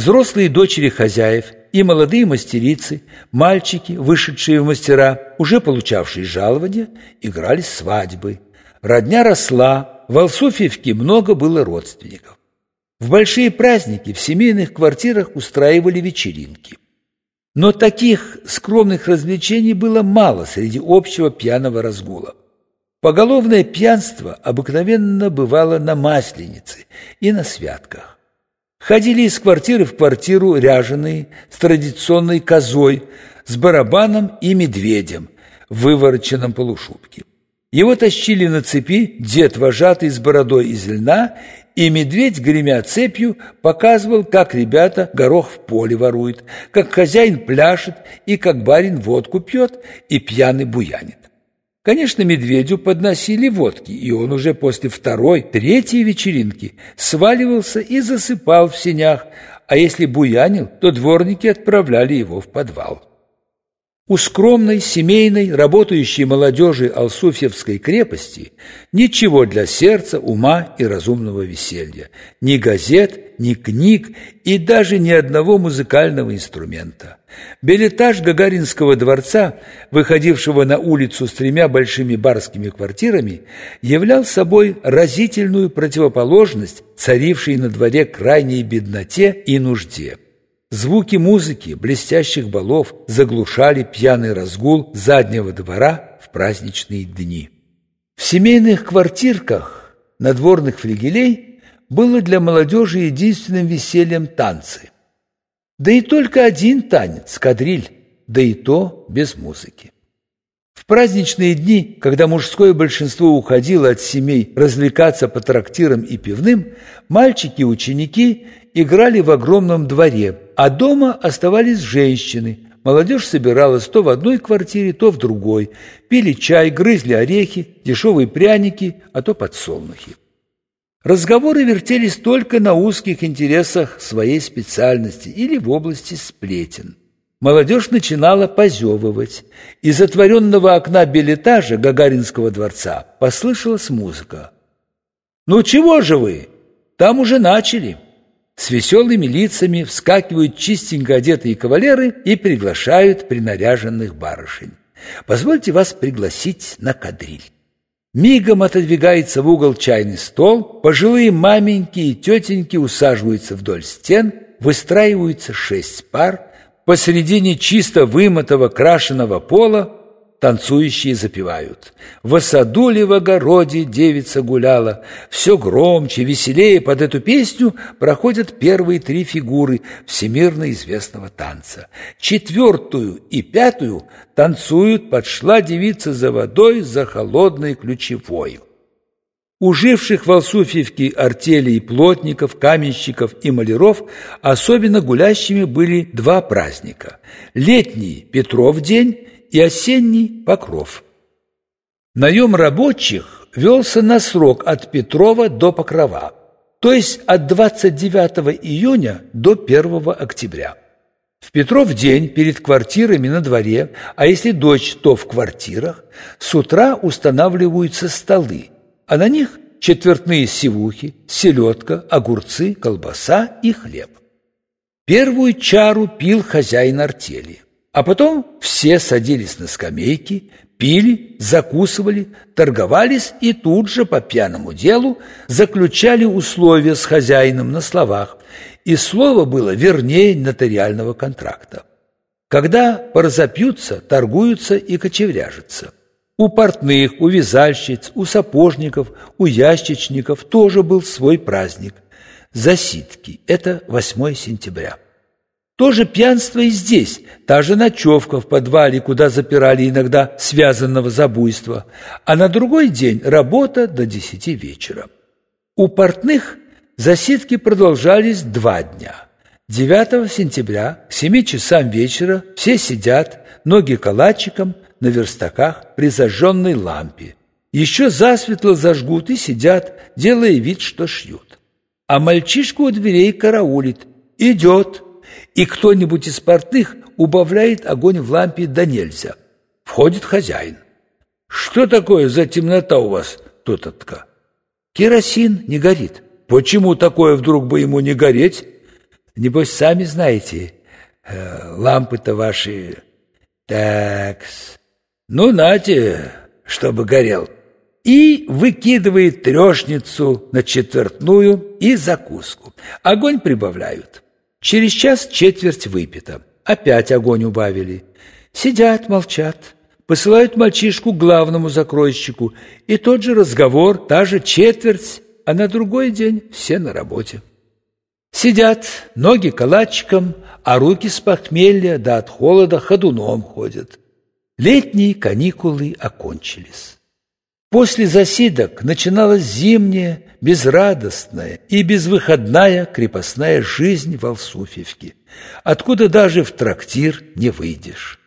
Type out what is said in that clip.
Взрослые дочери хозяев и молодые мастерицы, мальчики, вышедшие в мастера, уже получавшие жалования, играли свадьбы. Родня росла, в Алсуфьевке много было родственников. В большие праздники в семейных квартирах устраивали вечеринки. Но таких скромных развлечений было мало среди общего пьяного разгула. Поголовное пьянство обыкновенно бывало на Масленице и на святках. Ходили из квартиры в квартиру ряженые с традиционной козой, с барабаном и медведем в вывороченном полушубке. Его тащили на цепи дед вожатый с бородой из льна, и медведь, гремя цепью, показывал, как ребята горох в поле воруют, как хозяин пляшет и как барин водку пьет и пьяный буянит. Конечно, медведю подносили водки, и он уже после второй, третьей вечеринки сваливался и засыпал в сенях, а если буянил, то дворники отправляли его в подвал. У скромной, семейной, работающей молодежи Алсуфьевской крепости ничего для сердца, ума и разумного веселья. Ни газет, ни книг и даже ни одного музыкального инструмента. Билетаж Гагаринского дворца, выходившего на улицу с тремя большими барскими квартирами, являл собой разительную противоположность царившей на дворе крайней бедноте и нужде. Звуки музыки, блестящих балов заглушали пьяный разгул заднего двора в праздничные дни. В семейных квартирках надворных флигелей было для молодежи единственным весельем танцы. Да и только один танец, кадриль, да и то без музыки. В праздничные дни, когда мужское большинство уходило от семей развлекаться по трактирам и пивным, мальчики и ученики играли в огромном дворе, а дома оставались женщины. Молодежь собиралась то в одной квартире, то в другой. Пили чай, грызли орехи, дешевые пряники, а то подсолнухи. Разговоры вертелись только на узких интересах своей специальности или в области сплетен. Молодежь начинала позевывать. Из отворенного окна билетажа Гагаринского дворца послышалась музыка. «Ну чего же вы? Там уже начали!» С веселыми лицами вскакивают чистенько одетые кавалеры и приглашают принаряженных барышень. Позвольте вас пригласить на кадриль. Мигом отодвигается в угол чайный стол, пожилые маменьки и тетеньки усаживаются вдоль стен, выстраиваются шесть пар, посредине чисто вымытого крашеного пола танцующие запевают. «В саду ли в огороде девица гуляла?» Все громче, веселее под эту песню проходят первые три фигуры всемирно известного танца. Четвертую и пятую танцуют «Подшла девица за водой за холодной ключевою». У живших в Алсуфьевке артелей плотников, каменщиков и маляров особенно гулящими были два праздника. Летний Петров день и осенний Покров. Наем рабочих велся на срок от Петрова до Покрова, то есть от 29 июня до 1 октября. В Петров день перед квартирами на дворе, а если дочь, то в квартирах, с утра устанавливаются столы, а на них четвертные сивухи, селедка, огурцы, колбаса и хлеб. Первую чару пил хозяин артели – а потом все садились на скамейки, пили, закусывали, торговались и тут же по пьяному делу заключали условия с хозяином на словах, и слово было вернее нотариального контракта. Когда поразопьются, торгуются и кочевряжутся. У портных, у вязальщиц, у сапожников, у ящичников тоже был свой праздник. Засидки – это 8 сентября. То же пьянство и здесь, та же ночевка в подвале, куда запирали иногда связанного за буйство, а на другой день работа до десяти вечера. У портных засидки продолжались два дня. 9 сентября к 7 часам вечера все сидят, ноги калачиком, на верстаках при зажженной лампе. Еще засветло зажгут и сидят, делая вид, что шьют. А мальчишку у дверей караулит. Идет, и кто-нибудь из портных убавляет огонь в лампе да нельзя. Входит хозяин. «Что такое за темнота у вас тут отка?» «Керосин не горит». «Почему такое вдруг бы ему не гореть?» Небось, сами знаете, э, лампы-то ваши... Такс. Ну, нате, чтобы горел. И выкидывает трешницу на четвертную и закуску. Огонь прибавляют. Через час четверть выпита. Опять огонь убавили. Сидят, молчат. Посылают мальчишку к главному закройщику. И тот же разговор, та же четверть, а на другой день все на работе. Сидят, ноги калачиком, а руки с похмелья да от холода ходуном ходят. Летние каникулы окончились. После засидок начиналась зимняя, безрадостная и безвыходная крепостная жизнь в Алсуфьевке, откуда даже в трактир не выйдешь.